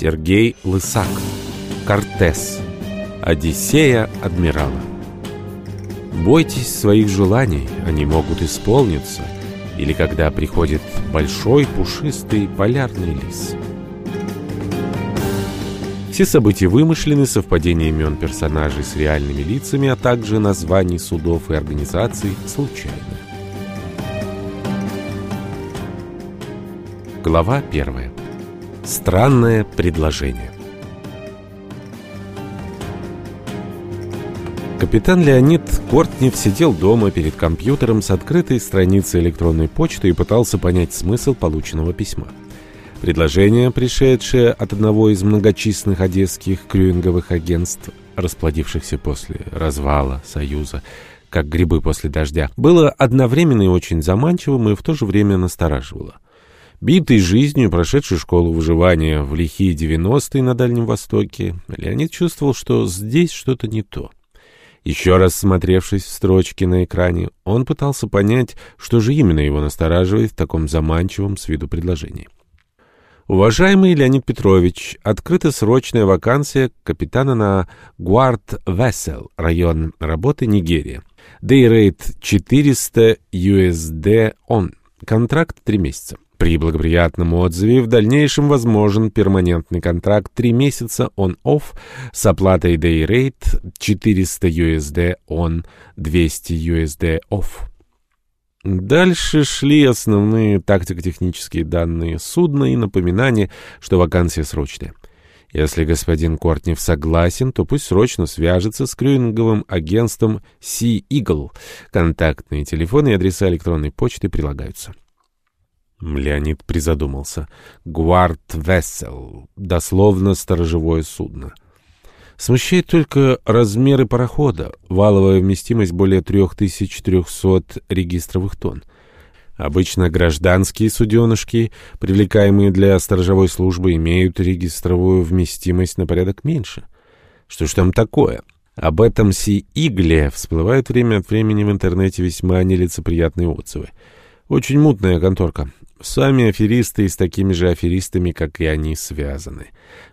Сергей Лысак. Кортес. Одиссея адмирала. Бойтесь своих желаний, они могут исполниться. Или когда приходит большой пушистый полярный лис. Все события вымышлены, совпадение имен персонажей с реальными лицами, а также названий судов и организаций случайны. Глава 1. Странное предложение. Капитан Леонид Кортнев сидел дома перед компьютером с открытой страницей электронной почты и пытался понять смысл полученного письма. Предложение, пришедшее от одного из многочисленных одесских крюинговых агентств, расплодившихся после развала Союза, как грибы после дождя, было одновременно и очень заманчивым и в то же время настораживало. Битый жизнью, прошедший школу выживания в лихие 90-е на Дальнем Востоке, Леонид чувствовал, что здесь что-то не то. Еще раз смотревшись в строчки на экране, он пытался понять, что же именно его настораживает в таком заманчивом с виду предложении. Уважаемый Леонид Петрович, открыта срочная вакансия капитана на Гуард Вессел, район работы Нигерия. Rate 400 USD on. Контракт 3 месяца. При благоприятном отзыве в дальнейшем возможен перманентный контракт 3 месяца on-off с оплатой day rate 400 USD on 200 USD off. Дальше шли основные тактико-технические данные судна и напоминание, что вакансия срочная. Если господин Кортнев согласен, то пусть срочно свяжется с крюинговым агентством Sea Eagle. Контактные телефоны и адреса электронной почты прилагаются. Леонид призадумался. «Гуард Вессел», дословно «сторожевое судно». Смущает только размеры парохода, валовая вместимость более 3300 регистровых тонн. Обычно гражданские суденышки, привлекаемые для сторожевой службы, имеют регистровую вместимость на порядок меньше. Что ж там такое? Об этом Си Игле всплывают время от времени в интернете весьма нелицеприятные отзывы. Очень мутная конторка. Сами аферисты с такими же аферистами, как и они, связаны.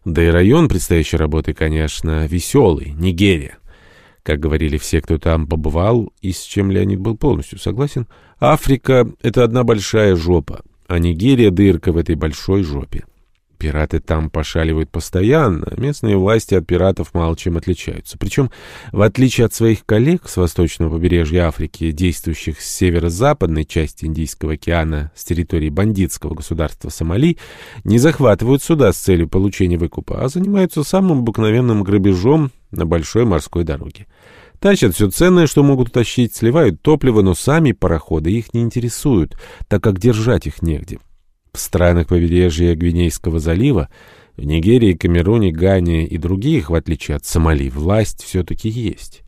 Да и район предстоящей работы, конечно, веселый, Нигерия. Как говорили все, кто там побывал, и с чем Леонид был полностью согласен, Африка — это одна большая жопа, а Нигерия — дырка в этой большой жопе. Пираты там пошаливают постоянно, местные власти от пиратов мало чем отличаются. Причем, в отличие от своих коллег с восточного побережья Африки, действующих с северо-западной части Индийского океана с территории бандитского государства Сомали, не захватывают суда с целью получения выкупа, а занимаются самым обыкновенным грабежом на большой морской дороге. Тащат все ценное, что могут утащить, сливают топливо, но сами пароходы их не интересуют, так как держать их негде. В странах побережья Гвинейского залива, в Нигерии, Камеруне, Гане и других, в отличие от Сомали, власть все-таки есть.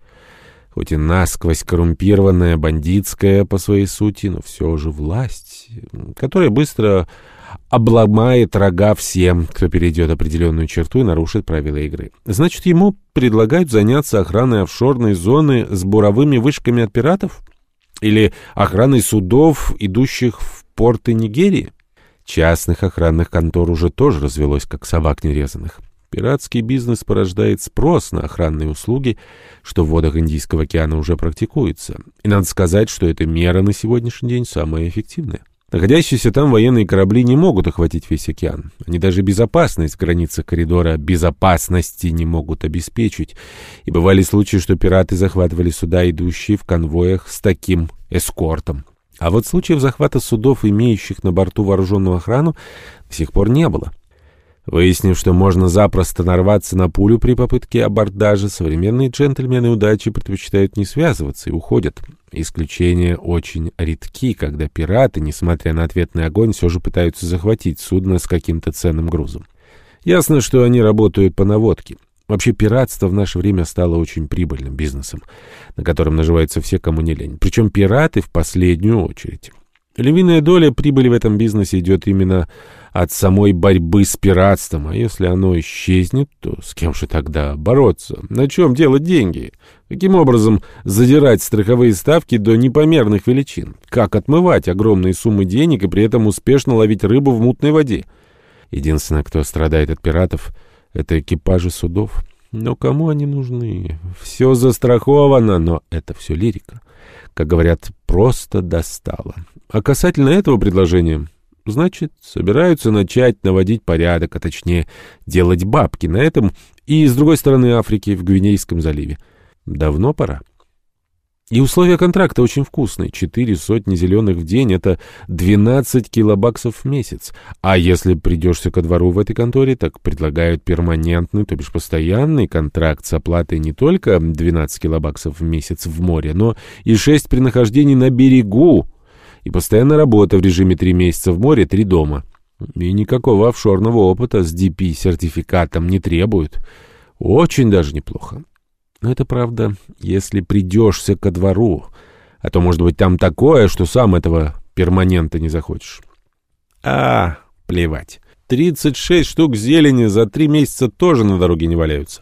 Хоть и насквозь коррумпированная, бандитская по своей сути, но все же власть, которая быстро обломает рога всем, кто перейдет определенную черту и нарушит правила игры. Значит, ему предлагают заняться охраной офшорной зоны с буровыми вышками от пиратов? Или охраной судов, идущих в порты Нигерии? Частных охранных контор уже тоже развелось, как собак нерезанных. Пиратский бизнес порождает спрос на охранные услуги, что в водах Индийского океана уже практикуется. И надо сказать, что эта мера на сегодняшний день самая эффективная. Находящиеся там военные корабли не могут охватить весь океан. Они даже безопасность в границах коридора безопасности не могут обеспечить. И бывали случаи, что пираты захватывали суда, идущие в конвоях с таким эскортом. А вот случаев захвата судов, имеющих на борту вооруженную охрану, до сих пор не было. Выяснив, что можно запросто нарваться на пулю при попытке абордажа, современные джентльмены удачи предпочитают не связываться и уходят. Исключения очень редки, когда пираты, несмотря на ответный огонь, все же пытаются захватить судно с каким-то ценным грузом. Ясно, что они работают по наводке. Вообще пиратство в наше время стало очень прибыльным бизнесом, на котором наживаются все, кому не лень. Причем пираты в последнюю очередь. Львиная доля прибыли в этом бизнесе идет именно от самой борьбы с пиратством, а если оно исчезнет, то с кем же тогда бороться? На чем делать деньги? Каким образом задирать страховые ставки до непомерных величин? Как отмывать огромные суммы денег и при этом успешно ловить рыбу в мутной воде? Единственное, кто страдает от пиратов, это экипажи судов. Но кому они нужны? Все застраховано, но это все лирика. Как говорят, просто достало. А касательно этого предложения, значит, собираются начать наводить порядок, а точнее делать бабки на этом и с другой стороны Африки в Гвинейском заливе. Давно пора. И условия контракта очень вкусные. Четыре сотни зеленых в день — это 12 килобаксов в месяц. А если придешься ко двору в этой конторе, так предлагают перманентный, то бишь постоянный контракт с оплатой не только 12 килобаксов в месяц в море, но и 6 при нахождении на берегу. И постоянная работа в режиме 3 месяца в море, 3 дома. И никакого офшорного опыта с DP-сертификатом не требуют. Очень даже неплохо. Но это правда, если придешься ко двору. А то, может быть, там такое, что сам этого перманента не захочешь. А, плевать. 36 штук зелени за три месяца тоже на дороге не валяются.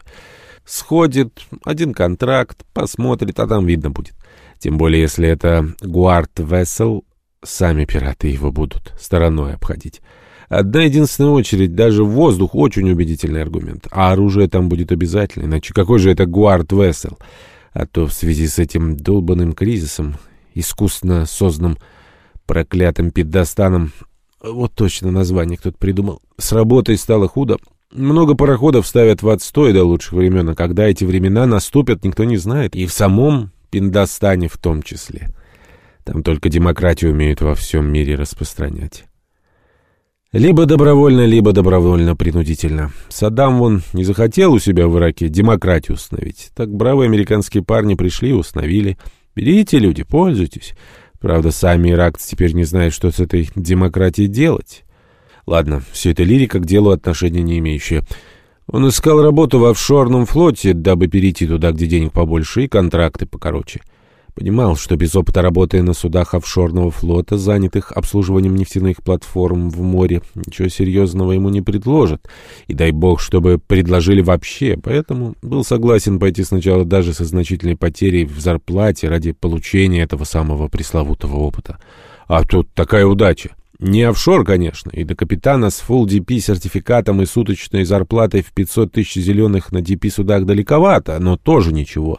Сходит, один контракт, посмотрит, а там видно будет. Тем более, если это Гуард Вессел, сами пираты его будут стороной обходить. Одна единственная очередь, даже воздух очень убедительный аргумент. А оружие там будет обязательно, иначе какой же это Гуард Вессел? А то в связи с этим долбанным кризисом, искусственно созданным проклятым педостаном, вот точно название кто-то придумал, с работой стало худо. Много пароходов ставят в отстой до лучших времен, а когда эти времена наступят, никто не знает. И в самом Пиндостане в том числе. Там только демократию умеют во всем мире распространять. Либо добровольно, либо добровольно-принудительно. Саддам вон не захотел у себя в Ираке демократию установить. Так бравые американские парни пришли и установили. Берите, люди, пользуйтесь. Правда, сами иракцы теперь не знают, что с этой демократией делать. Ладно, все это лирика к делу отношения не имеющая. Он искал работу в офшорном флоте, дабы перейти туда, где денег побольше, и контракты покороче. Понимал, что без опыта работы на судах офшорного флота, занятых обслуживанием нефтяных платформ в море, ничего серьезного ему не предложат. И дай бог, чтобы предложили вообще. Поэтому был согласен пойти сначала даже со значительной потерей в зарплате ради получения этого самого пресловутого опыта. А тут такая удача. Не офшор, конечно, и до капитана с full DP сертификатом и суточной зарплатой в 500 тысяч зеленых на DP судах далековато, но тоже ничего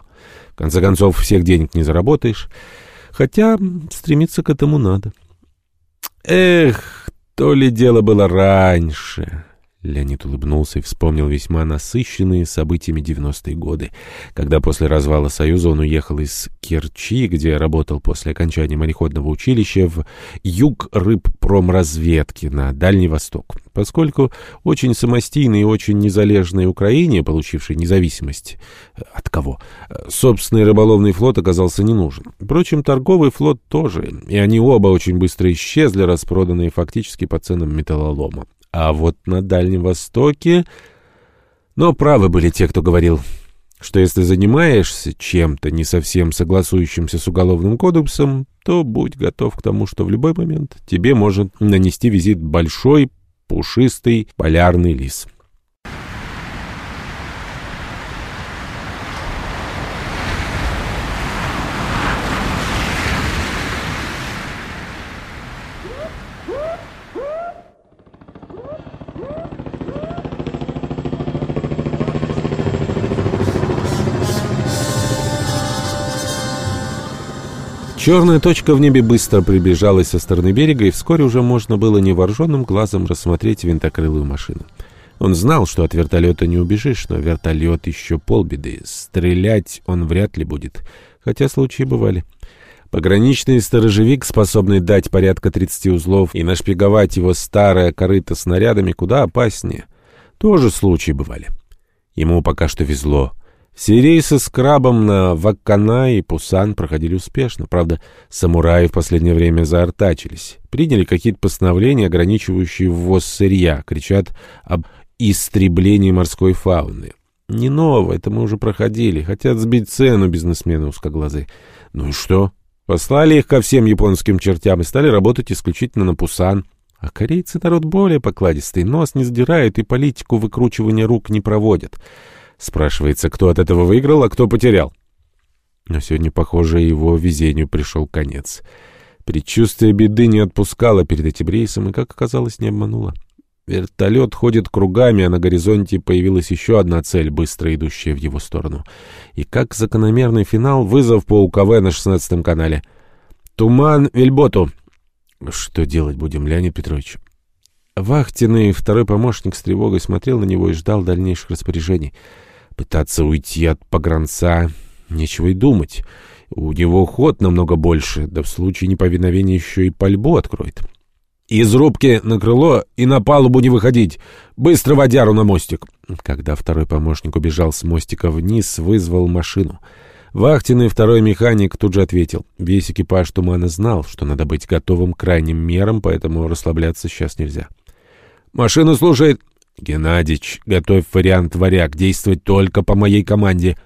конце концов, всех денег не заработаешь. Хотя стремиться к этому надо. Эх, то ли дело было раньше. Леонид улыбнулся и вспомнил весьма насыщенные событиями 90-е годы, когда после развала Союза он уехал из Керчи, где работал после окончания мореходного училища, в юг рыбпромразведки на Дальний Восток. Поскольку очень самостийной и очень незалежной Украине, получившей независимость э, от кого, э, собственный рыболовный флот оказался не нужен. Впрочем, торговый флот тоже, и они оба очень быстро исчезли, распроданные фактически по ценам металлолома. А вот на Дальнем Востоке... Но правы были те, кто говорил, что если занимаешься чем-то не совсем согласующимся с Уголовным кодексом, то будь готов к тому, что в любой момент тебе может нанести визит большой, пушистый полярный лис. Черная точка в небе быстро приближалась со стороны берега, и вскоре уже можно было невооруженным глазом рассмотреть винтокрылую машину. Он знал, что от вертолета не убежишь, но вертолет еще полбеды. Стрелять он вряд ли будет, хотя случаи бывали. Пограничный сторожевик, способный дать порядка 30 узлов и нашпиговать его старое корыто снарядами, куда опаснее. Тоже случаи бывали. Ему пока что везло. Все рейсы с крабом на Ваккана и Пусан проходили успешно. Правда, самураи в последнее время заортачились. Приняли какие-то постановления, ограничивающие ввоз сырья. Кричат об истреблении морской фауны. Не ново, это мы уже проходили. Хотят сбить цену бизнесмены узкоглазые. Ну и что? Послали их ко всем японским чертям и стали работать исключительно на Пусан. А корейцы народ более покладистый, нос не задирают и политику выкручивания рук не проводят. Спрашивается, кто от этого выиграл, а кто потерял. Но сегодня, похоже, его везению пришел конец. Предчувствие беды не отпускало перед этим рейсом и, как оказалось, не обмануло. Вертолет ходит кругами, а на горизонте появилась еще одна цель, быстро идущая в его сторону. И как закономерный финал, вызов по УКВ на шестнадцатом канале. «Туман Вельботу!» «Что делать будем, Леонид Петрович?» Вахтенный второй помощник с тревогой смотрел на него и ждал дальнейших распоряжений. Пытаться уйти от погранца — нечего и думать. У него ход намного больше, да в случае неповиновения еще и пальбу откроет. «Из рубки на крыло и на палубу не выходить! Быстро водяру на мостик!» Когда второй помощник убежал с мостика вниз, вызвал машину. Вахтенный второй механик тут же ответил. Весь экипаж тумана знал, что надо быть готовым к крайним мерам, поэтому расслабляться сейчас нельзя. «Машина слушает!» «Геннадич, готовь вариант варяг, действовать только по моей команде!»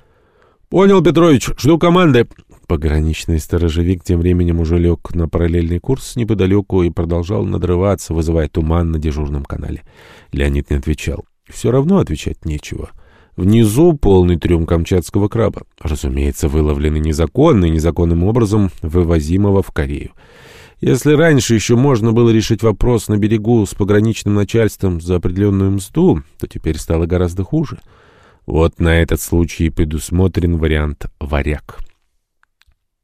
«Понял, Петрович, жду команды!» Пограничный сторожевик тем временем уже лег на параллельный курс неподалеку и продолжал надрываться, вызывая туман на дежурном канале. Леонид не отвечал. Все равно отвечать нечего. Внизу полный трюм камчатского краба. Разумеется, выловленный незаконно и незаконным образом вывозимого в Корею. Если раньше еще можно было решить вопрос на берегу с пограничным начальством за определенную мзду, то теперь стало гораздо хуже. Вот на этот случай предусмотрен вариант «варяг».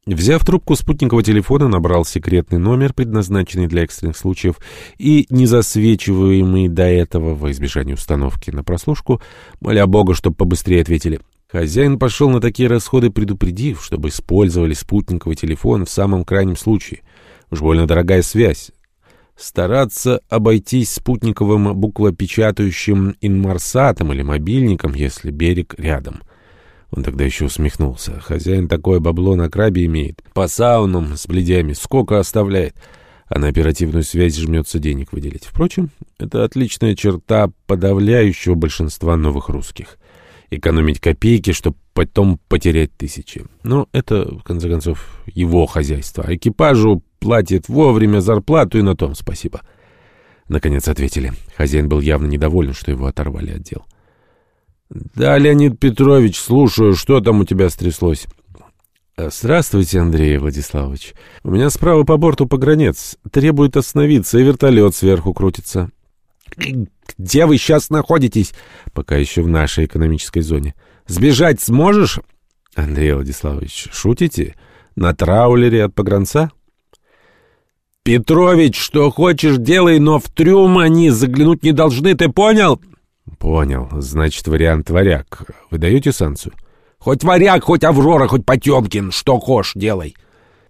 Взяв трубку спутникового телефона, набрал секретный номер, предназначенный для экстренных случаев, и не засвечиваемый до этого во избежание установки на прослушку, моля Бога, чтобы побыстрее ответили. Хозяин пошел на такие расходы, предупредив, чтобы использовали спутниковый телефон в самом крайнем случае. Уж больно дорогая связь. Стараться обойтись спутниковым буквопечатающим инмарсатом или мобильником, если берег рядом — он тогда еще усмехнулся. Хозяин такое бабло на крабе имеет. По саунам с бледями сколько оставляет. А на оперативную связь жмется денег выделить. Впрочем, это отличная черта подавляющего большинства новых русских. Экономить копейки, чтобы потом потерять тысячи. Но это, в конце концов, его хозяйство. А экипажу платит вовремя зарплату, и на том спасибо. Наконец ответили. Хозяин был явно недоволен, что его оторвали от дел. «Да, Леонид Петрович, слушаю, что там у тебя стряслось?» э, «Здравствуйте, Андрей Владиславович. У меня справа по борту погранец. Требует остановиться, и вертолет сверху крутится». «Где вы сейчас находитесь?» «Пока еще в нашей экономической зоне». «Сбежать сможешь?» «Андрей Владиславович, шутите? На траулере от погранца?» «Петрович, что хочешь, делай, но в трюм они заглянуть не должны, ты понял?» «Понял. Значит, вариант варяг. Вы даете санкцию?» «Хоть варяг, хоть Аврора, хоть Потемкин. Что хошь, делай».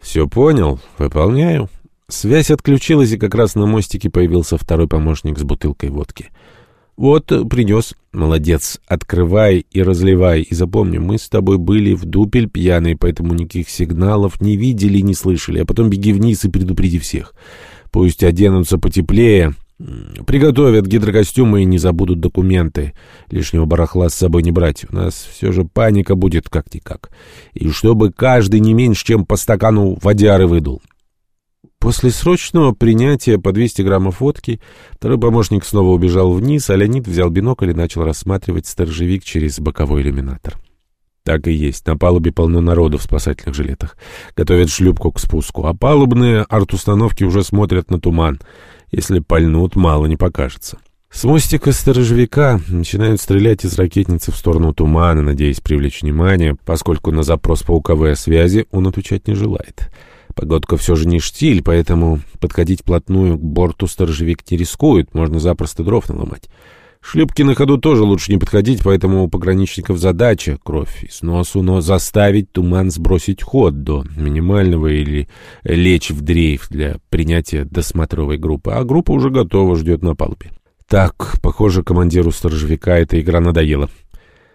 «Все понял. Выполняю». Связь отключилась, и как раз на мостике появился второй помощник с бутылкой водки. «Вот, принес. Молодец. Открывай и разливай. И запомни, мы с тобой были в дупель пьяные, поэтому никаких сигналов не видели и не слышали. А потом беги вниз и предупреди всех. Пусть оденутся потеплее, Приготовят гидрокостюмы и не забудут документы. Лишнего барахла с собой не брать. У нас все же паника будет как-никак. И чтобы каждый не меньше, чем по стакану водяры выдул. После срочного принятия по 200 граммов водки второй помощник снова убежал вниз, а Леонид взял бинокль и начал рассматривать сторожевик через боковой иллюминатор. Так и есть. На палубе полно народу в спасательных жилетах. Готовят шлюпку к спуску, а палубные арт-установки уже смотрят на туман — если пальнут, мало не покажется. С мостика сторожевика начинают стрелять из ракетницы в сторону тумана, надеясь привлечь внимание, поскольку на запрос по УКВ связи он отвечать не желает. Погодка все же не штиль, поэтому подходить вплотную к борту сторожевик не рискует, можно запросто дров наломать. Шлюпки на ходу тоже лучше не подходить, поэтому у пограничников задача — кровь из носу, но заставить туман сбросить ход до минимального или лечь в дрейф для принятия досмотровой группы, а группа уже готова, ждет на палубе. Так, похоже, командиру сторожевика эта игра надоела.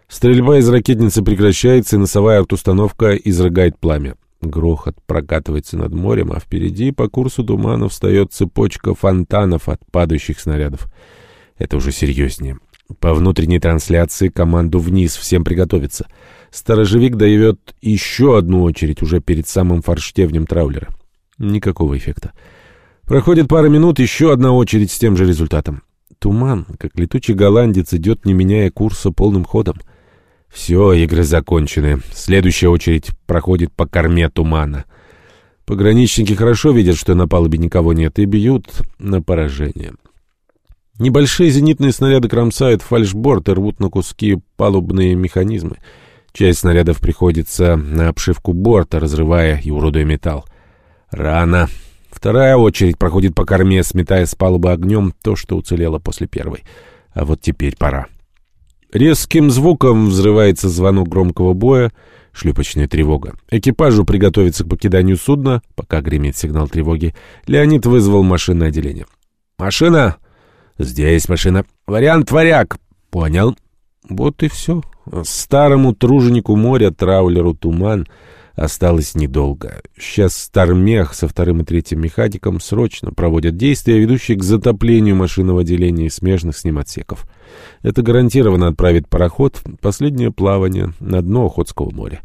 Стрельба из ракетницы прекращается, и носовая артустановка изрыгает пламя. Грохот прокатывается над морем, а впереди по курсу тумана встает цепочка фонтанов от падающих снарядов. Это уже серьезнее. По внутренней трансляции команду вниз, всем приготовиться. Сторожевик дает еще одну очередь уже перед самым форштевнем траулера. Никакого эффекта. Проходит пара минут, еще одна очередь с тем же результатом. Туман, как летучий голландец, идет, не меняя курса полным ходом. Все, игры закончены. Следующая очередь проходит по корме тумана. Пограничники хорошо видят, что на палубе никого нет, и бьют на поражение. Небольшие зенитные снаряды кромсают фальшборд и рвут на куски палубные механизмы. Часть снарядов приходится на обшивку борта, разрывая и уродуя металл. Рано. Вторая очередь проходит по корме, сметая с палубы огнем то, что уцелело после первой. А вот теперь пора. Резким звуком взрывается звонок громкого боя, шлюпочная тревога. Экипажу приготовиться к покиданию судна, пока гремит сигнал тревоги. Леонид вызвал машинное отделение. «Машина!» «Здесь машина. Вариант варяг». «Понял». Вот и все. Старому труженику моря, траулеру «Туман» осталось недолго. Сейчас Стармех со вторым и третьим механиком срочно проводят действия, ведущие к затоплению машинного отделения и смежных с ним отсеков. Это гарантированно отправит пароход в последнее плавание на дно Охотского моря.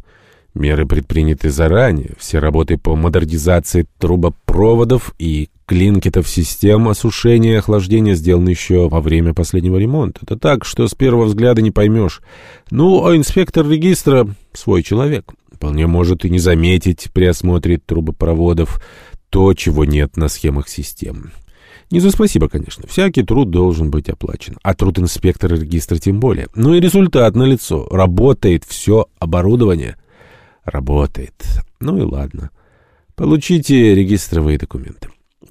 Меры предприняты заранее, все работы по модернизации трубопроводов и клинкетов систем осушения и охлаждения сделаны еще во время последнего ремонта. Это так, что с первого взгляда не поймешь. Ну, а инспектор регистра — свой человек. Вполне может и не заметить при осмотре трубопроводов то, чего нет на схемах систем. Не за спасибо, конечно. Всякий труд должен быть оплачен. А труд инспектора регистра тем более. Ну и результат налицо. Работает все оборудование. Работает. Ну и ладно. Получите регистровые документы.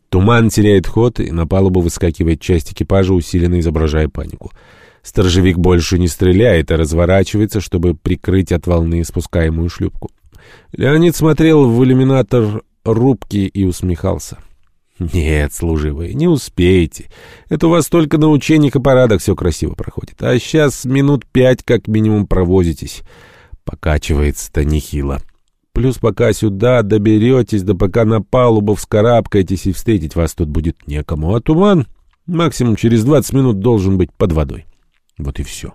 Туман теряет ход, и на палубу выскакивает часть экипажа, усиленно изображая панику. Сторожевик больше не стреляет, а разворачивается, чтобы прикрыть от волны спускаемую шлюпку. Леонид смотрел в иллюминатор рубки и усмехался. «Нет, служивые, не успеете. Это у вас только на учениях и парадах все красиво проходит. А сейчас минут пять как минимум провозитесь». Покачивается-то нехило. Плюс пока сюда доберетесь, да пока на палубу вскарабкаетесь и встретить вас тут будет некому. А туман максимум через 20 минут должен быть под водой. Вот и все.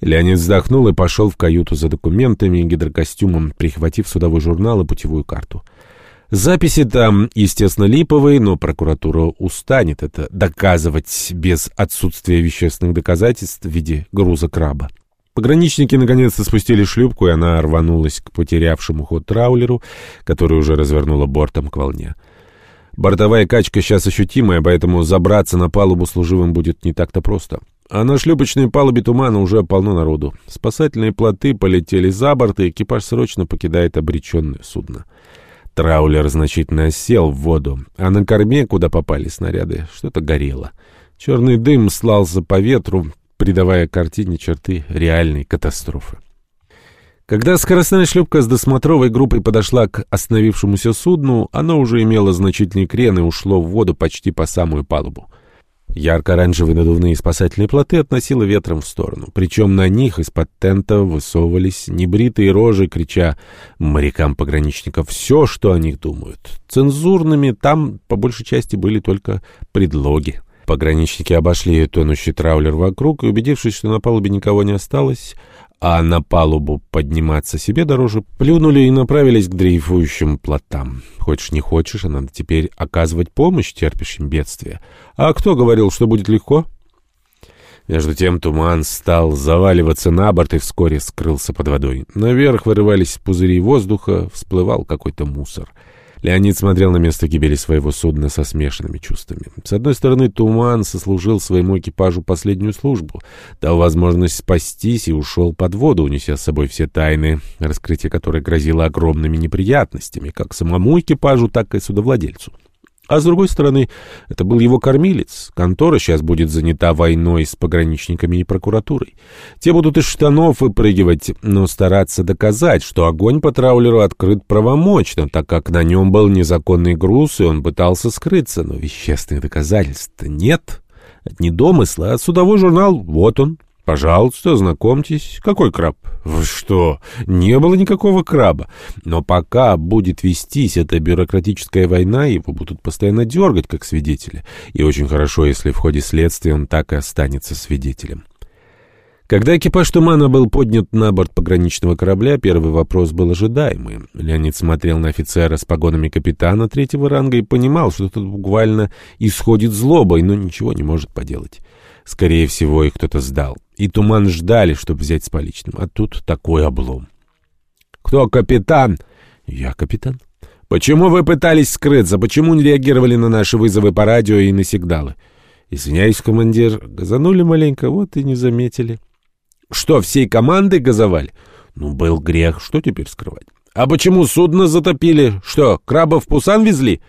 Леонид вздохнул и пошел в каюту за документами и гидрокостюмом, прихватив судовой журнал и путевую карту. Записи там, естественно, липовые, но прокуратура устанет это доказывать без отсутствия вещественных доказательств в виде груза краба. Пограничники наконец-то спустили шлюпку, и она рванулась к потерявшему ход траулеру, который уже развернула бортом к волне. Бортовая качка сейчас ощутимая, поэтому забраться на палубу служивым будет не так-то просто. А на шлюпочной палубе тумана уже полно народу. Спасательные плоты полетели за борт, и экипаж срочно покидает обреченное судно. Траулер значительно сел в воду, а на корме, куда попали снаряды, что-то горело. Черный дым слался по ветру, придавая картине черты реальной катастрофы. Когда скоростная шлюпка с досмотровой группой подошла к остановившемуся судну, оно уже имело значительный крен и ушло в воду почти по самую палубу. Ярко-оранжевые надувные спасательные плоты относило ветром в сторону. Причем на них из-под тента высовывались небритые рожи, крича морякам-пограничников все, что о них думают. Цензурными там, по большей части, были только предлоги. Пограничники обошли тонущий траулер вокруг и, убедившись, что на палубе никого не осталось, а на палубу подниматься себе дороже, плюнули и направились к дрейфующим плотам. Хочешь не хочешь, а надо теперь оказывать помощь терпящим бедствия. А кто говорил, что будет легко? Между тем туман стал заваливаться на борт и вскоре скрылся под водой. Наверх вырывались пузыри воздуха, всплывал какой-то мусор — Леонид смотрел на место гибели своего судна со смешанными чувствами. С одной стороны, Туман сослужил своему экипажу последнюю службу, дал возможность спастись и ушел под воду, унеся с собой все тайны, раскрытие которой грозило огромными неприятностями как самому экипажу, так и судовладельцу. А с другой стороны, это был его кормилец. Контора сейчас будет занята войной с пограничниками и прокуратурой. Те будут из штанов выпрыгивать, но стараться доказать, что огонь по траулеру открыт правомочно, так как на нем был незаконный груз, и он пытался скрыться. Но вещественных доказательств нет. Это не домысла, а судовой журнал, вот он. Пожалуйста, знакомьтесь. Какой краб? Что? Не было никакого краба. Но пока будет вестись эта бюрократическая война, его будут постоянно дергать как свидетеля. И очень хорошо, если в ходе следствия он так и останется свидетелем. Когда экипаж «Тумана» был поднят на борт пограничного корабля, первый вопрос был ожидаемый. Леонид смотрел на офицера с погонами капитана третьего ранга и понимал, что тут буквально исходит злобой, но ничего не может поделать. Скорее всего, их кто-то сдал. И Туман ждали, чтобы взять с поличным. А тут такой облом. «Кто капитан?» «Я капитан». «Почему вы пытались скрыться? Почему не реагировали на наши вызовы по радио и на сигналы?» Извиняюсь, командир, газанули маленько, вот и не заметили. Что, всей командой газовали? Ну, был грех, что теперь скрывать? А почему судно затопили? Что, крабов в Пусан везли?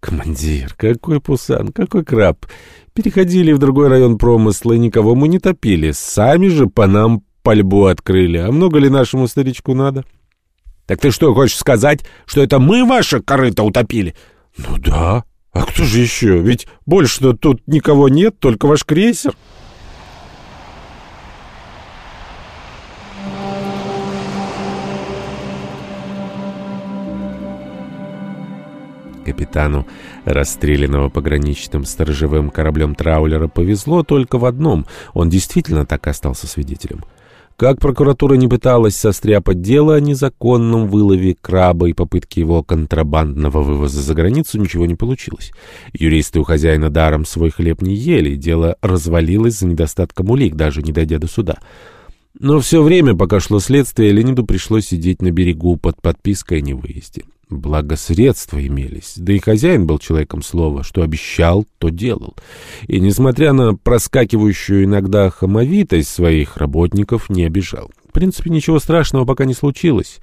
Командир, какой Пусан, какой краб? Переходили в другой район промысла, и никого мы не топили. Сами же по нам пальбу открыли. А много ли нашему старичку надо? Так ты что, хочешь сказать, что это мы ваше корыто утопили? Ну да. А кто же еще? Ведь больше-то тут никого нет, только ваш крейсер. Капитану, расстрелянного пограничным сторожевым кораблем траулера, повезло только в одном. Он действительно так остался свидетелем. Как прокуратура не пыталась состряпать дело о незаконном вылове краба и попытке его контрабандного вывоза за границу, ничего не получилось. Юристы у хозяина даром свой хлеб не ели, дело развалилось за недостатком улик, даже не дойдя до суда. Но все время, пока шло следствие, Леониду пришлось сидеть на берегу под подпиской о невыезде. Благо средства имелись, да и хозяин был человеком слова, что обещал, то делал. И, несмотря на проскакивающую иногда хамовитость своих работников, не обижал. В принципе, ничего страшного пока не случилось.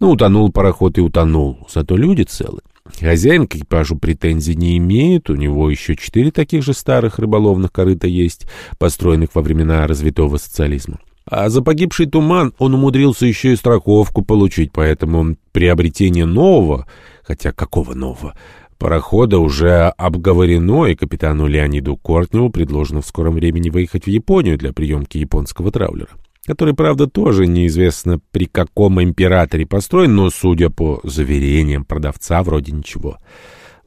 Ну, утонул пароход и утонул, зато люди целы. Хозяин к экипажу претензий не имеет, у него еще четыре таких же старых рыболовных корыта есть, построенных во времена развитого социализма. А за погибший туман он умудрился еще и страховку получить, поэтому приобретение нового, хотя какого нового, парохода уже обговорено, и капитану Леониду Кортневу предложено в скором времени выехать в Японию для приемки японского траулера, который, правда, тоже неизвестно при каком императоре построен, но, судя по заверениям продавца, вроде ничего.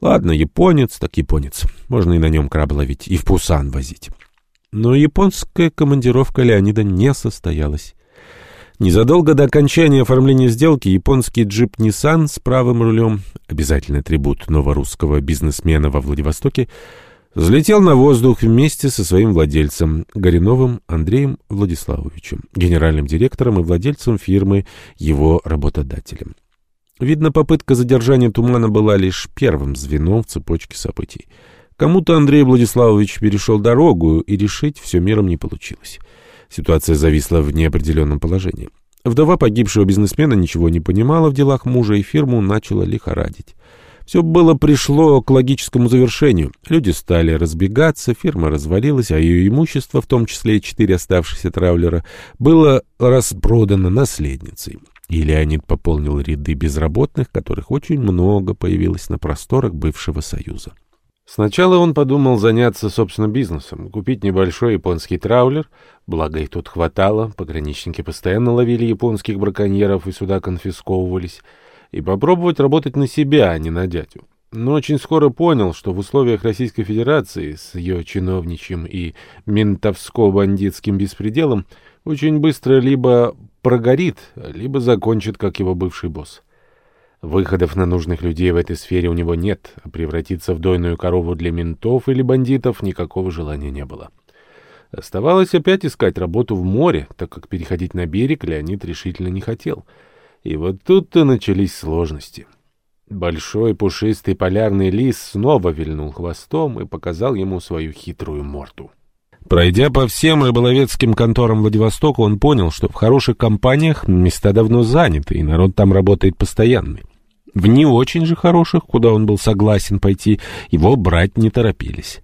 Ладно, японец, так японец. Можно и на нем краб ловить, и в Пусан возить. Но японская командировка Леонида не состоялась. Незадолго до окончания оформления сделки японский джип Nissan с правым рулем, обязательный атрибут новорусского бизнесмена во Владивостоке, взлетел на воздух вместе со своим владельцем Гориновым Андреем Владиславовичем, генеральным директором и владельцем фирмы, его работодателем. Видно, попытка задержания тумана была лишь первым звеном в цепочке событий. Кому-то Андрей Владиславович перешел дорогу, и решить все миром не получилось. Ситуация зависла в неопределенном положении. Вдова погибшего бизнесмена ничего не понимала в делах мужа, и фирму начала лихорадить. Все было пришло к логическому завершению. Люди стали разбегаться, фирма развалилась, а ее имущество, в том числе и четыре оставшихся травлера, было распродано наследницей. И Леонид пополнил ряды безработных, которых очень много появилось на просторах бывшего Союза. Сначала он подумал заняться, собственно, бизнесом, купить небольшой японский траулер, благо их тут хватало, пограничники постоянно ловили японских браконьеров и сюда конфисковывались, и попробовать работать на себя, а не на дядю. Но очень скоро понял, что в условиях Российской Федерации с ее чиновничьим и ментовско-бандитским беспределом очень быстро либо прогорит, либо закончит, как его бывший босс. Выходов на нужных людей в этой сфере у него нет, а превратиться в дойную корову для ментов или бандитов никакого желания не было. Оставалось опять искать работу в море, так как переходить на берег Леонид решительно не хотел. И вот тут-то начались сложности. Большой пушистый полярный лис снова вильнул хвостом и показал ему свою хитрую морду. Пройдя по всем рыболовецким конторам Владивостока, он понял, что в хороших компаниях места давно заняты, и народ там работает постоянный. В не очень же хороших, куда он был согласен пойти, его брать не торопились.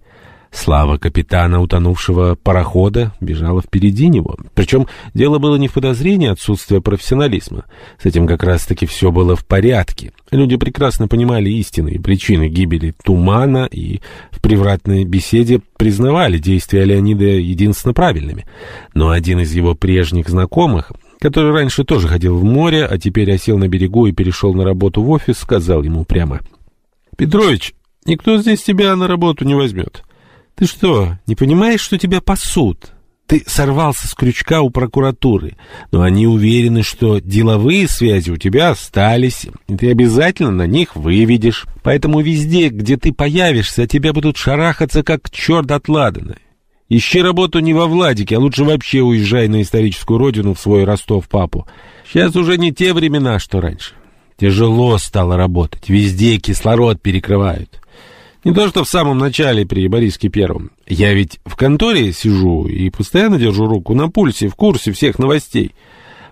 Слава капитана утонувшего парохода бежала впереди него. Причем дело было не в подозрении отсутствия профессионализма. С этим как раз-таки все было в порядке. Люди прекрасно понимали истинные причины гибели Тумана и в привратной беседе признавали действия Леонида единственно правильными. Но один из его прежних знакомых, который раньше тоже ходил в море, а теперь осел на берегу и перешел на работу в офис, сказал ему прямо. «Петрович, никто здесь тебя на работу не возьмет. Ты что, не понимаешь, что тебя пасут? Ты сорвался с крючка у прокуратуры, но они уверены, что деловые связи у тебя остались, и ты обязательно на них выведешь. Поэтому везде, где ты появишься, тебя будут шарахаться, как черт от ладана. Ищи работу не во Владике, а лучше вообще уезжай на историческую родину в свой Ростов-папу. Сейчас уже не те времена, что раньше. Тяжело стало работать, везде кислород перекрывают. Не то, что в самом начале при Бориске Первом. Я ведь в конторе сижу и постоянно держу руку на пульсе, в курсе всех новостей.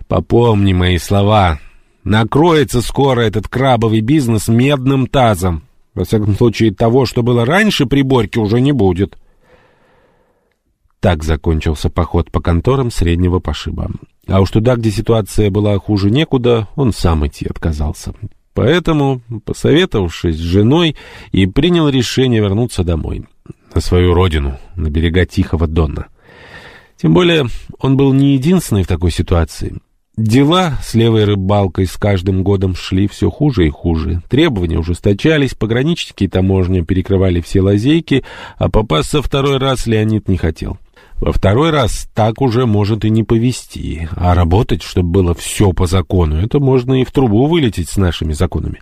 Попомни мои слова. Накроется скоро этот крабовый бизнес медным тазом. Во всяком случае, того, что было раньше при Борьке, уже не будет. Так закончился поход по конторам среднего пошиба. А уж туда, где ситуация была хуже некуда, он сам идти отказался. Поэтому, посоветовавшись с женой, и принял решение вернуться домой, на свою родину, на берега Тихого Дона. Тем более, он был не единственный в такой ситуации. Дела с левой рыбалкой с каждым годом шли все хуже и хуже. Требования ужесточались, пограничники и таможня перекрывали все лазейки, а попасться второй раз Леонид не хотел. Во второй раз так уже может и не повести, а работать, чтобы было все по закону, это можно и в трубу вылететь с нашими законами.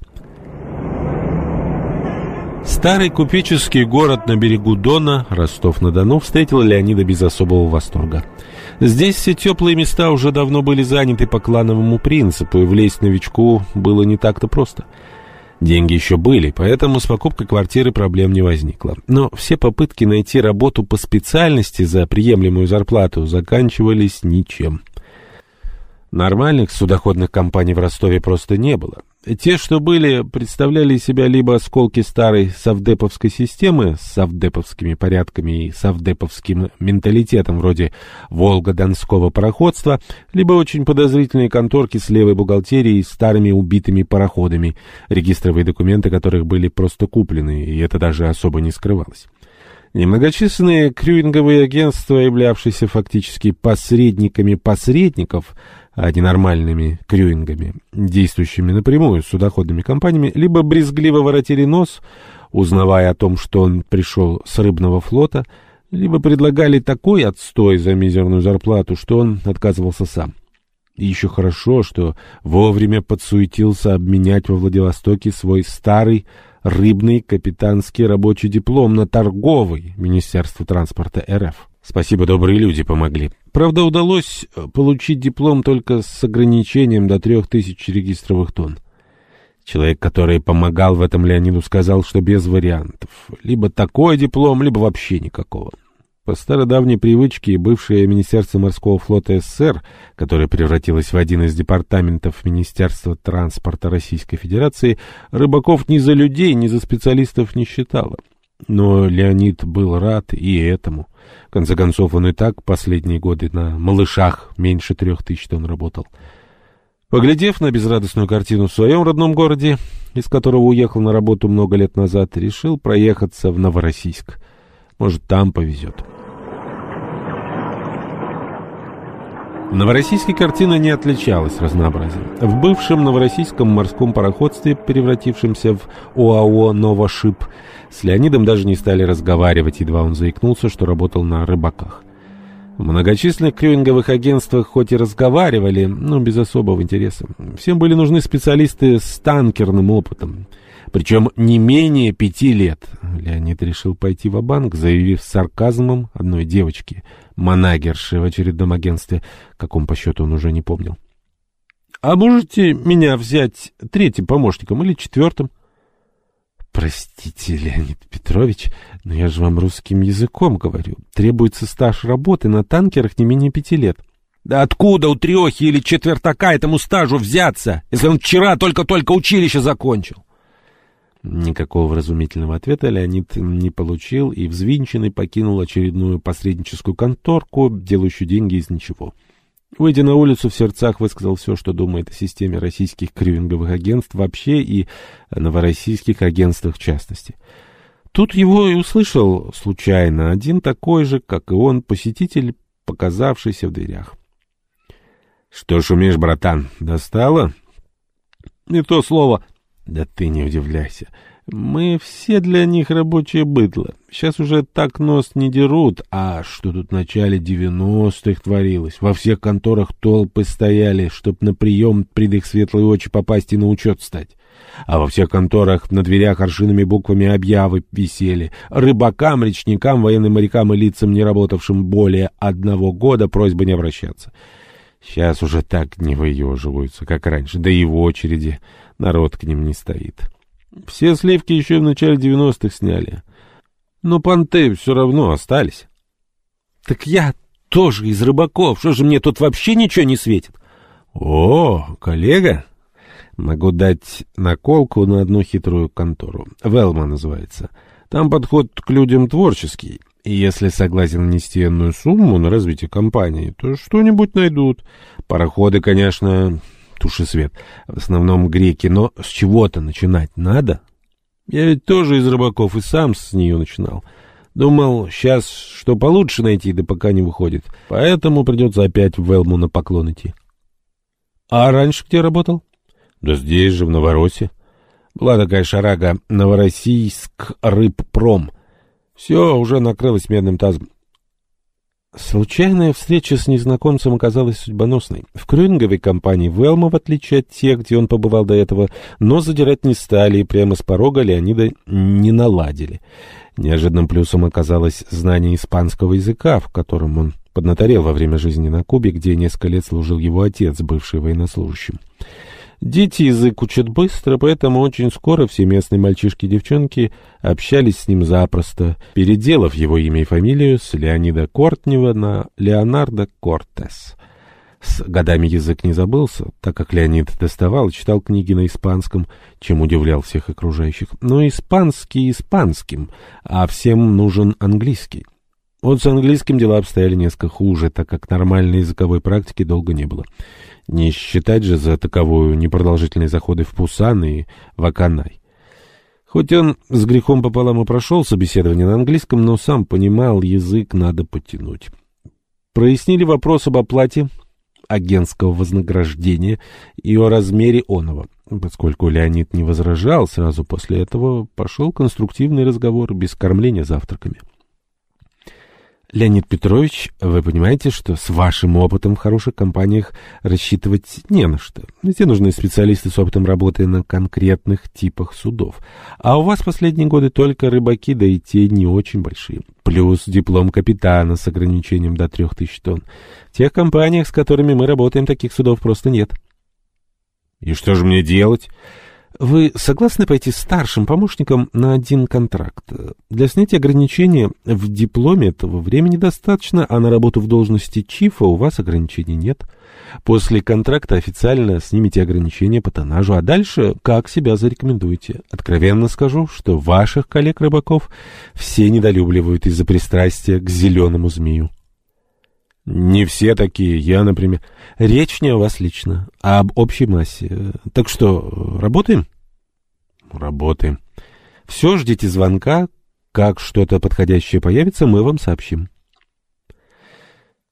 Старый купеческий город на берегу Дона, Ростов-на-Дону, встретил Леонида без особого восторга. Здесь все теплые места уже давно были заняты по клановому принципу, и влезть новичку было не так-то просто – Деньги еще были, поэтому с покупкой квартиры проблем не возникло. Но все попытки найти работу по специальности за приемлемую зарплату заканчивались ничем. Нормальных судоходных компаний в Ростове просто не было. Те, что были, представляли себя либо осколки старой совдеповской системы с совдеповскими порядками и совдеповским менталитетом вроде Волго-Донского пароходства, либо очень подозрительные конторки с левой бухгалтерией и старыми убитыми пароходами, регистровые документы которых были просто куплены, и это даже особо не скрывалось. Немногочисленные крюинговые агентства, являвшиеся фактически посредниками посредников, а не нормальными крюингами, действующими напрямую с судоходными компаниями, либо брезгливо воротили нос, узнавая о том, что он пришел с рыбного флота, либо предлагали такой отстой за мизерную зарплату, что он отказывался сам. И еще хорошо, что вовремя подсуетился обменять во Владивостоке свой старый рыбный капитанский рабочий диплом на торговый Министерство транспорта РФ. Спасибо, добрые люди помогли. Правда, удалось э, получить диплом только с ограничением до трех тысяч регистровых тонн. Человек, который помогал в этом Леониду, сказал, что без вариантов. Либо такой диплом, либо вообще никакого. По стародавней привычке бывшее Министерство морского флота СССР, которое превратилось в один из департаментов Министерства транспорта Российской Федерации, рыбаков ни за людей, ни за специалистов не считало. Но Леонид был рад и этому. В конце концов, он и так последние годы на малышах меньше трех тысяч тонн работал. Поглядев на безрадостную картину в своем родном городе, из которого уехал на работу много лет назад, решил проехаться в Новороссийск. Может, там повезет. В Новороссийске картина не отличалась разнообразием. В бывшем новороссийском морском пароходстве, превратившемся в ОАО «Новошип», с Леонидом даже не стали разговаривать, едва он заикнулся, что работал на рыбаках. В многочисленных крюинговых агентствах хоть и разговаривали, но без особого интереса. Всем были нужны специалисты с танкерным опытом. Причем не менее пяти лет. Леонид решил пойти в банк заявив сарказмом одной девочке, манагерши в очередном агентстве, каком по счету он уже не помнил. «А можете меня взять третьим помощником или четвертым?» «Простите, Леонид Петрович, но я же вам русским языком говорю. Требуется стаж работы на танкерах не менее пяти лет». «Да откуда у трехи или четвертака этому стажу взяться, если он вчера только-только училище закончил?» Никакого вразумительного ответа Леонид не получил и взвинченный покинул очередную посредническую конторку, делающую деньги из ничего. Выйдя на улицу, в сердцах высказал все, что думает о системе российских кривинговых агентств вообще и новороссийских агентствах в частности. Тут его и услышал случайно один такой же, как и он, посетитель, показавшийся в дверях. — Что шумишь, братан, достало? — Не то слово. Да ты не удивляйся. Мы все для них рабочее быдло. Сейчас уже так нос не дерут, а что тут в начале девяностых творилось? Во всех конторах толпы стояли, чтоб на прием пред их светлые очи попасть и на учет стать. А во всех конторах на дверях аршинными буквами объявы висели. Рыбакам, речникам, военным морякам и лицам, не работавшим более одного года, просьба не обращаться. Сейчас уже так не выеживаются, как раньше, да и в очереди народ к ним не стоит. Все сливки еще в начале 90-х сняли. Но понты все равно остались. Так я тоже из рыбаков. Что же мне тут вообще ничего не светит? О, коллега, могу дать наколку на одну хитрую контору. Велма называется. Там подход к людям творческий. И если согласен внести энную сумму на развитие компании, то что-нибудь найдут. Пароходы, конечно, туши свет. В основном греки, но с чего-то начинать надо. Я ведь тоже из рыбаков и сам с нее начинал. Думал, сейчас что получше найти, да пока не выходит. Поэтому придется опять в Велму на поклон идти. А раньше где работал? Да здесь же, в Новороссии. Была такая шарага Новороссийск рыбпром. Все уже накрылось медным тазом. Случайная встреча с незнакомцем оказалась судьбоносной. В крюинговой компании Велма, в отличие от тех, где он побывал до этого, но задирать не стали и прямо с порога Леонида не наладили. Неожиданным плюсом оказалось знание испанского языка, в котором он поднаторел во время жизни на Кубе, где несколько лет служил его отец, бывший военнослужащим. Дети язык учат быстро, поэтому очень скоро все местные мальчишки и девчонки общались с ним запросто, переделав его имя и фамилию с Леонида Кортнева на Леонардо Кортес. С годами язык не забылся, так как Леонид доставал и читал книги на испанском, чем удивлял всех окружающих. Но испанский испанским, а всем нужен английский. Вот с английским дела обстояли несколько хуже, так как нормальной языковой практики долго не было. Не считать же за таковую непродолжительные заходы в Пусан и в Аканай. Хоть он с грехом пополам и прошел собеседование на английском, но сам понимал, язык надо подтянуть. Прояснили вопрос об оплате агентского вознаграждения и о размере оного. Поскольку Леонид не возражал, сразу после этого пошел конструктивный разговор без кормления завтраками. Леонид Петрович, вы понимаете, что с вашим опытом в хороших компаниях рассчитывать не на что. Здесь нужны специалисты с опытом работы на конкретных типах судов. А у вас последние годы только рыбаки, да и те не очень большие. Плюс диплом капитана с ограничением до трех тысяч тонн. В тех компаниях, с которыми мы работаем, таких судов просто нет. И что же мне делать? Вы согласны пойти старшим помощником на один контракт? Для снятия ограничения в дипломе этого времени достаточно, а на работу в должности чифа у вас ограничений нет. После контракта официально снимите ограничения по тоннажу, а дальше как себя зарекомендуете. Откровенно скажу, что ваших коллег-рыбаков все недолюбливают из-за пристрастия к зеленому змею. Не все такие, я, например. Речь не о вас лично, а об общей массе. Так что, работаем? Работаем. Все, ждите звонка. Как что-то подходящее появится, мы вам сообщим.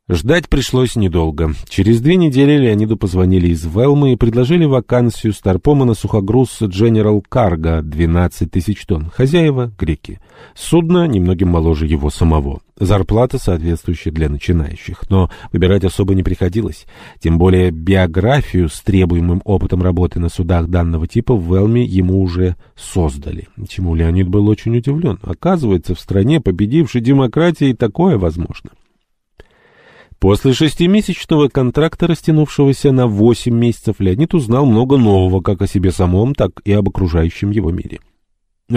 Ждать пришлось недолго. Через две недели Леониду позвонили из Велмы и предложили вакансию старпома на сухогруз General Cargo 12 тысяч тонн. Хозяева — греки. Судно немногим моложе его самого. Зарплата соответствующая для начинающих, но выбирать особо не приходилось. Тем более биографию с требуемым опытом работы на судах данного типа в Велме ему уже создали. Чему Леонид был очень удивлен. Оказывается, в стране, победившей демократии, такое возможно. После шестимесячного контракта, растянувшегося на восемь месяцев, Леонид узнал много нового как о себе самом, так и об окружающем его мире.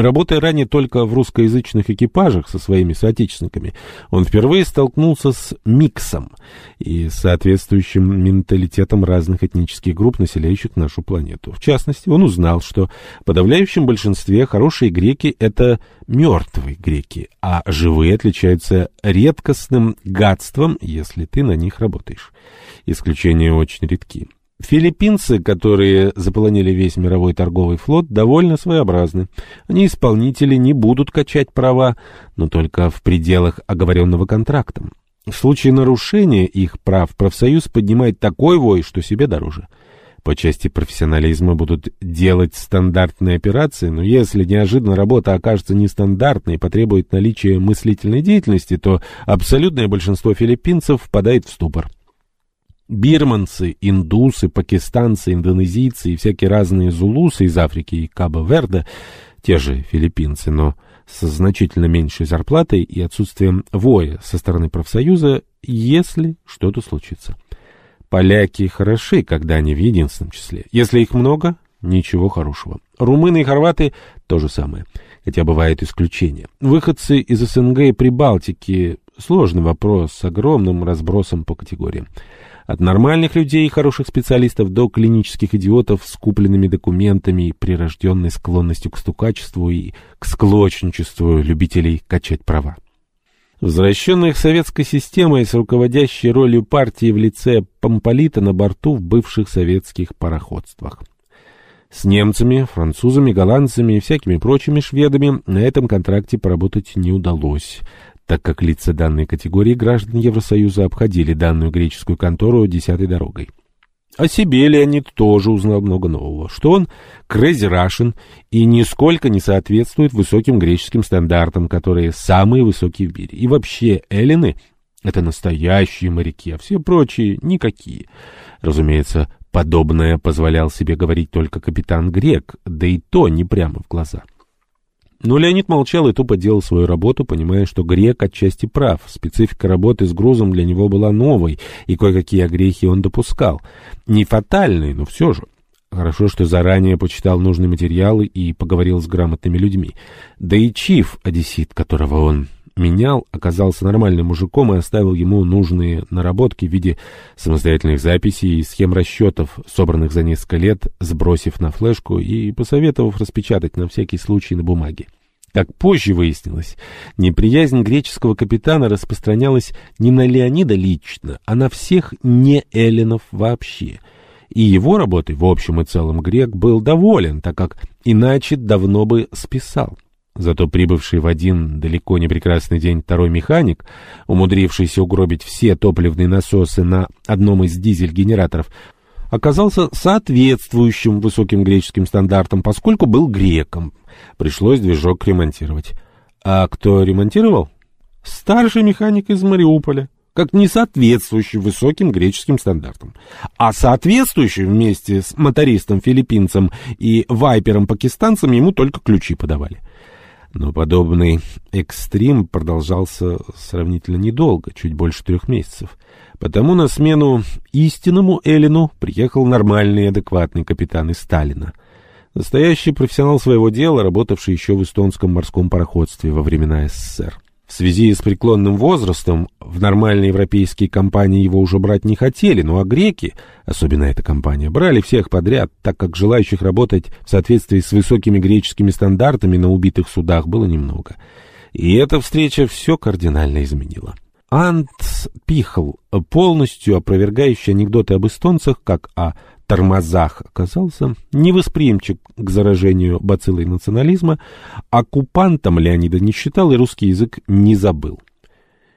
Работая ранее только в русскоязычных экипажах со своими соотечественниками, он впервые столкнулся с миксом и соответствующим менталитетом разных этнических групп, населяющих нашу планету. В частности, он узнал, что в подавляющем большинстве хорошие греки — это мертвые греки, а живые отличаются редкостным гадством, если ты на них работаешь. Исключения очень редки. Филиппинцы, которые заполонили весь мировой торговый флот, довольно своеобразны. Они исполнители не будут качать права, но только в пределах оговоренного контрактом. В случае нарушения их прав профсоюз поднимает такой вой, что себе дороже. По части профессионализма будут делать стандартные операции, но если неожиданно работа окажется нестандартной и потребует наличия мыслительной деятельности, то абсолютное большинство филиппинцев впадает в ступор. Бирманцы, индусы, пакистанцы, индонезийцы и всякие разные зулусы из Африки и Кабо-Верде, те же филиппинцы, но со значительно меньшей зарплатой и отсутствием воя со стороны профсоюза, если что-то случится. Поляки хороши, когда они в единственном числе. Если их много, ничего хорошего. Румыны и хорваты — то же самое. Хотя бывают исключения. Выходцы из СНГ и Прибалтики — сложный вопрос с огромным разбросом по категориям. От нормальных людей и хороших специалистов до клинических идиотов с купленными документами и прирожденной склонностью к стукачеству и к склочничеству любителей качать права. Возвращенная их советской системой с руководящей ролью партии в лице Помполита на борту в бывших советских пароходствах. С немцами, французами, голландцами и всякими прочими шведами на этом контракте поработать не удалось так как лица данной категории граждан Евросоюза обходили данную греческую контору десятой дорогой. О себе Леонид тоже узнал много нового, что он crazy Russian и нисколько не соответствует высоким греческим стандартам, которые самые высокие в мире. И вообще эллины — это настоящие моряки, а все прочие — никакие. Разумеется, подобное позволял себе говорить только капитан Грек, да и то не прямо в глаза. — но Леонид молчал и тупо делал свою работу, понимая, что грек отчасти прав. Специфика работы с грузом для него была новой, и кое-какие огрехи он допускал. Не фатальные, но все же. Хорошо, что заранее почитал нужные материалы и поговорил с грамотными людьми. Да и Чиф, одессит, которого он менял, оказался нормальным мужиком и оставил ему нужные наработки в виде самостоятельных записей и схем расчетов, собранных за несколько лет, сбросив на флешку и посоветовав распечатать на всякий случай на бумаге. Как позже выяснилось, неприязнь греческого капитана распространялась не на Леонида лично, а на всех не эллинов вообще. И его работой в общем и целом грек был доволен, так как иначе давно бы списал. Зато прибывший в один далеко не прекрасный день второй механик, умудрившийся угробить все топливные насосы на одном из дизель-генераторов, оказался соответствующим высоким греческим стандартам, поскольку был греком. Пришлось движок ремонтировать. А кто ремонтировал? Старший механик из Мариуполя как не соответствующий высоким греческим стандартам, а соответствующий вместе с мотористом-филиппинцем и вайпером-пакистанцем ему только ключи подавали. Но подобный экстрим продолжался сравнительно недолго, чуть больше трех месяцев. Потому на смену истинному Эллину приехал нормальный и адекватный капитан из Сталина. Настоящий профессионал своего дела, работавший еще в эстонском морском пароходстве во времена СССР. В связи с преклонным возрастом в нормальные европейские компании его уже брать не хотели, ну а греки, особенно эта компания, брали всех подряд, так как желающих работать в соответствии с высокими греческими стандартами на убитых судах было немного. И эта встреча все кардинально изменила. Антс Пихл, полностью опровергающий анекдоты об эстонцах, как о тормозах оказался невосприимчив к заражению бациллой национализма, оккупантом Леонида не считал и русский язык не забыл.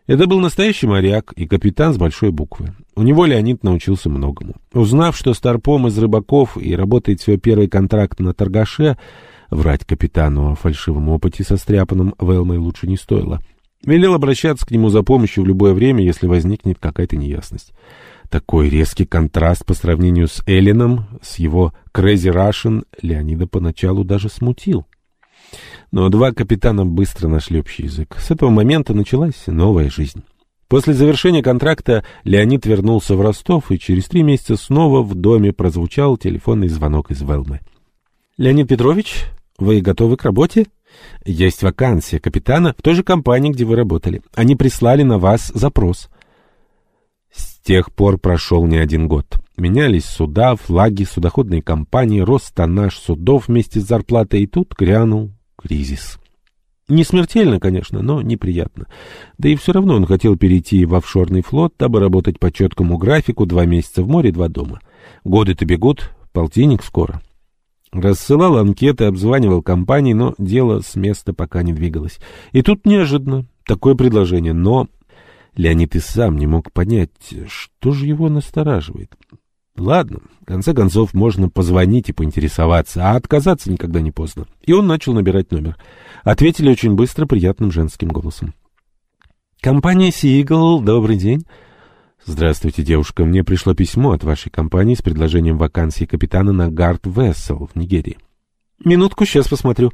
Это был настоящий моряк и капитан с большой буквы. У него Леонид научился многому. Узнав, что Старпом из рыбаков и работает свой первый контракт на торгаше, врать капитану о фальшивом опыте со стряпаном Велмой лучше не стоило. Велел обращаться к нему за помощью в любое время, если возникнет какая-то неясность. Такой резкий контраст по сравнению с Эллином, с его Crazy Russian, Леонида поначалу даже смутил. Но два капитана быстро нашли общий язык. С этого момента началась новая жизнь. После завершения контракта Леонид вернулся в Ростов, и через три месяца снова в доме прозвучал телефонный звонок из Велмы. «Леонид Петрович, вы готовы к работе?» «Есть вакансия капитана в той же компании, где вы работали. Они прислали на вас запрос». С тех пор прошел не один год. Менялись суда, флаги, судоходные компании, рост тоннаж судов вместе с зарплатой, и тут грянул кризис. Не смертельно, конечно, но неприятно. Да и все равно он хотел перейти в офшорный флот, дабы работать по четкому графику, два месяца в море, два дома. Годы-то бегут, полтинник скоро. Рассылал анкеты, обзванивал компании, но дело с места пока не двигалось. И тут неожиданно такое предложение, но Леонид и сам не мог понять, что же его настораживает. Ладно, в конце концов, можно позвонить и поинтересоваться, а отказаться никогда не поздно. И он начал набирать номер. Ответили очень быстро, приятным женским голосом. «Компания Сигл, добрый день». «Здравствуйте, девушка. Мне пришло письмо от вашей компании с предложением вакансии капитана на Гард Вессел в Нигерии». «Минутку, сейчас посмотрю».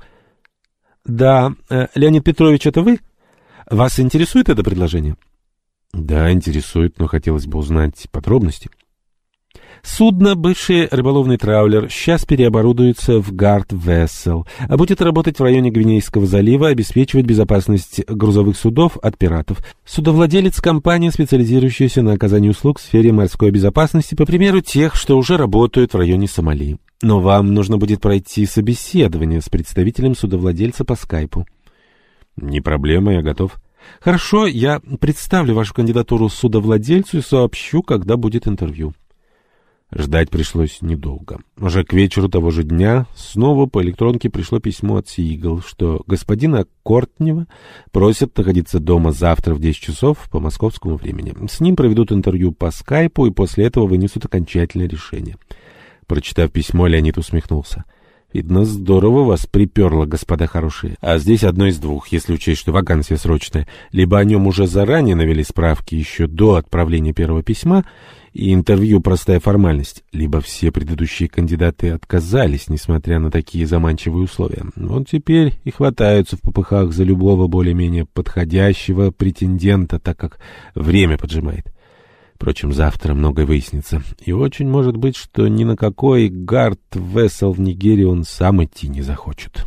«Да, э, Леонид Петрович, это вы? Вас интересует это предложение?» Да, интересует, но хотелось бы узнать подробности. Судно, бывший рыболовный траулер, сейчас переоборудуется в Гард Вессел, а будет работать в районе Гвинейского залива, обеспечивать безопасность грузовых судов от пиратов. Судовладелец компании, специализирующаяся на оказании услуг в сфере морской безопасности, по примеру тех, что уже работают в районе Сомали. Но вам нужно будет пройти собеседование с представителем судовладельца по скайпу. Не проблема, я готов. Хорошо, я представлю вашу кандидатуру судовладельцу и сообщу, когда будет интервью. Ждать пришлось недолго. Уже к вечеру того же дня снова по электронке пришло письмо от Сигл, что господина Кортнева просят находиться дома завтра в 10 часов по московскому времени. С ним проведут интервью по скайпу и после этого вынесут окончательное решение. Прочитав письмо, Леонид усмехнулся. Видно, здорово вас приперло, господа хорошие. А здесь одно из двух, если учесть, что вакансия срочная. Либо о нем уже заранее навели справки еще до отправления первого письма, и интервью простая формальность, либо все предыдущие кандидаты отказались, несмотря на такие заманчивые условия. Вот теперь и хватаются в попыхах за любого более-менее подходящего претендента, так как время поджимает. Впрочем, завтра многое выяснится. И очень может быть, что ни на какой гард весел в Нигерии он сам идти не захочет.